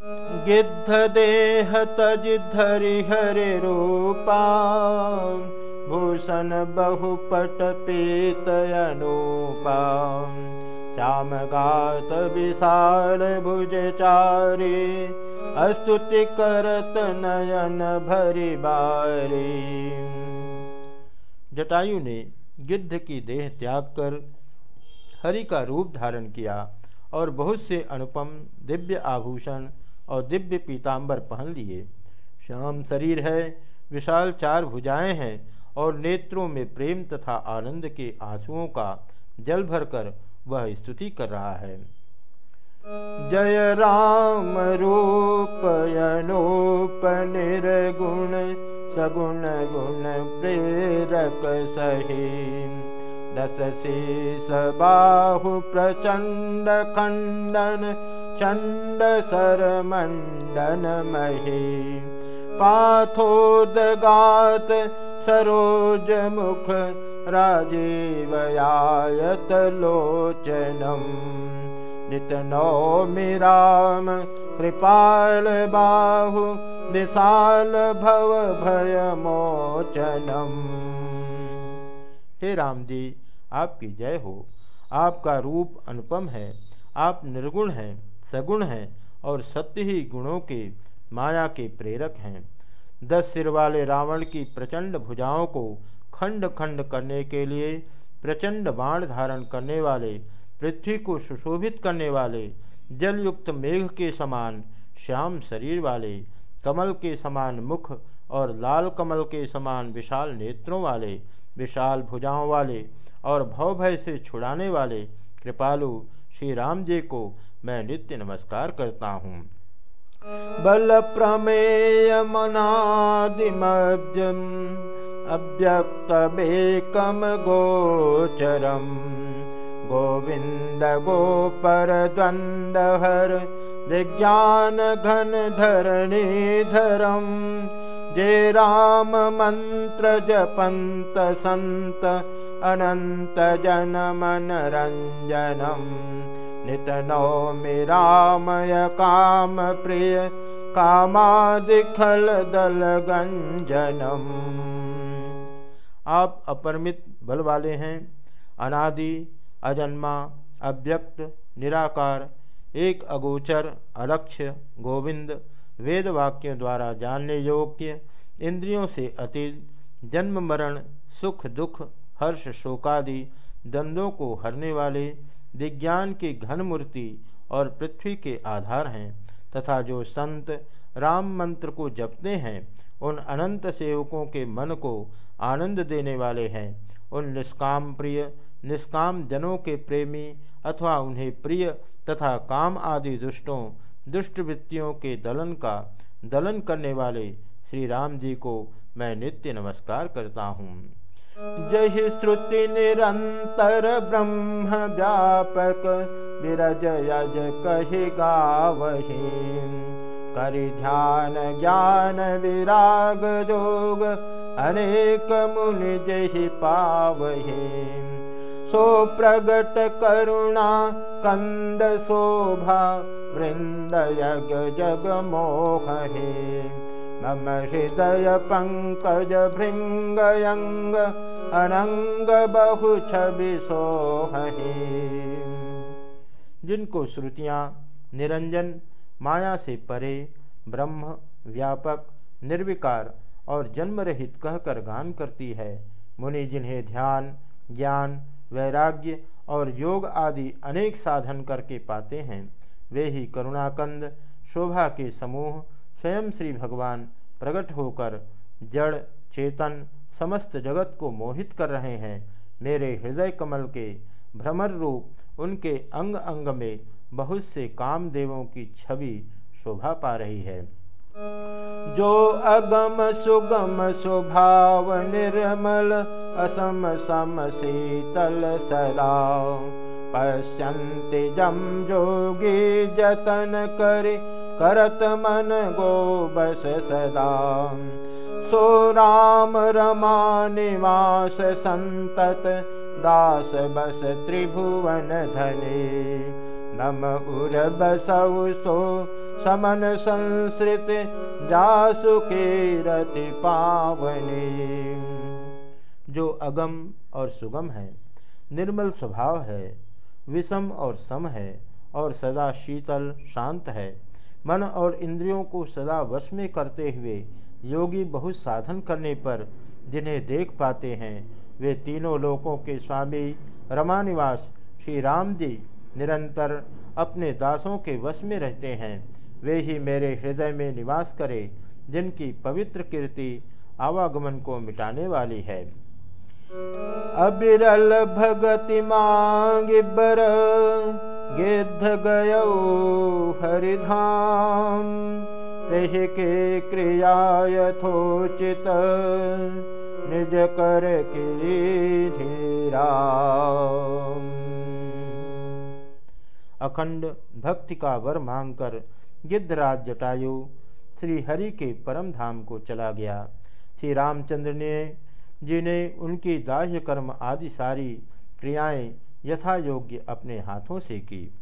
गिद्ध देह तज धरि हरि रूपा भूषण बहुपट पीत अनूपा श्याम गात विशाल भुज चारी अस्तुति करत नयन भरी बारी। जटायु ने गिद्ध की देह त्याग कर हरि का रूप धारण किया और बहुत से अनुपम दिव्य आभूषण और दिव्य पीताम्बर पहन लिए। श्याम शरीर है, विशाल चार भुजाएँ हैं और नेत्रों में प्रेम तथा आनंद के आंसुओं का जल भरकर वह स्तुति कर रहा है। जय राम रूप अनूप निर्गुण, सगुण गुण प्रेरक सही दस शीस बाहु प्रचंड खंडन चंड सर मंडन मही पाथोदगात सरोज मुख राजीवयायत लोचनम नित नौमि राम कृपाल बाहु विशाल भव भय मोचनम हे राम जी आपकी जय हो। आपका रूप अनुपम है। आप निर्गुण हैं। सगुण हैं और सत्य ही गुणों के, माया के प्रेरक हैं। दस सिर वाले रावण की प्रचंड भुजाओं को खंड खंड करने के लिए, प्रचंड बाण धारण करने वाले, पृथ्वी को सुशोभित करने वाले, जलयुक्त मेघ के समान श्याम शरीर वाले, कमल के समान मुख और लाल कमल के समान विशाल नेत्रों वाले, विशाल भुजाओं वाले और भव भय से छुड़ाने वाले, कृपालु श्री राम जी को मैं नित्य नमस्कार करता हूँ। बल प्रमेय मनादिमब्जम अव्यक्तमेकम गोचरम। गोविंद गोपर द्वंदहर विज्ञान घन धरणी धरम जे राम मंत्र जपंत संत, अनंत जन मन रंजनम। नित नौमि काम प्रिय कामादिखल दल गंजनम आप अपरमित बल वाले हैं, अनादि, अजन्मा, अव्यक्त, निराकार, एक अगोचर, अलक्ष्य, गोविंद वेद वाक्यों द्वारा जानने योग्य, इंद्रियों से अतीत, जन्म मरण, सुख दुख, हर्ष शोकादि दंदों को हरने वाले विज्ञान की घन मूर्ति और पृथ्वी के आधार हैं, तथा जो संत राम मंत्र को जपते हैं, उन अनंत सेवकों के मन को आनंद देने वाले हैं। उन निष्काम प्रिय, निष्काम जनों के प्रेमी अथवा उन्हें प्रिय तथा काम आदि दुष्टों दुष्ट वृत्तियों के दलन का दलन करने वाले श्री राम जी को मैं नित्य नमस्कार करता हूँ। जय श्रुति निरंतर ब्रह्म व्यापक विरज यज कही गावही। करि ध्यान ज्ञान विराग जोग अनेक मुनि जही पावही। सो प्रगट करुणा कंद शोभा वृंद यग जग मोहे मम हृदय पंकज भृंगयंग अनंग बहु छवि सोहे जिनको श्रुतियाँ निरंजन, माया से परे, ब्रह्म, व्यापक, निर्विकार और जन्म रहित कहकर गान करती है, मुनि जिन्हें ध्यान, ज्ञान, वैराग्य और योग आदि अनेक साधन करके पाते हैं, वे ही करुणाकंद, शोभा के समूह स्वयं श्री भगवान प्रकट होकर जड़, चेतन समस्त जगत को मोहित कर रहे हैं। मेरे हृदय कमल के भ्रमर रूप, उनके अंग अंग में बहुत से कामदेवों की छवि शोभा पा रही है। जो अगम सुगम स्वभाव निर्मल, असम सम शीतल सरा पश्यन्ति जम जोगी जतन कर, करत मन गो बस सदा। सो राम रमा निवास संतत, दास बस त्रिभुवन धने। नम उर बसऊ सो समन संसृत, जासु रति पावनी। जो अगम और सुगम है, निर्मल स्वभाव है विषम और सम है और सदा शीतल शांत है। मन और इंद्रियों को सदा वश में करते हुए योगी बहुत साधन करने पर जिन्हें देख पाते हैं, वे तीनों लोकों के स्वामी रमानिवास श्री राम जी निरंतर अपने दासों के वश में रहते हैं। वे ही मेरे हृदय में निवास करें, जिनकी पवित्र कीर्ति आवागमन को मिटाने वाली है। अबिरल भगति मांग बर, गिद्ध गयो हरिधाम। तेह के क्रिया यथोचित निज कर के धीरा अखंड भक्ति का वर मांगकर गिद्धराज जटायु श्री हरि के परम धाम को चला गया। श्री रामचंद्र ने जिन्हें उनकी दाह्य कर्म आदि सारी क्रियाएँ यथा योग्य अपने हाथों से की।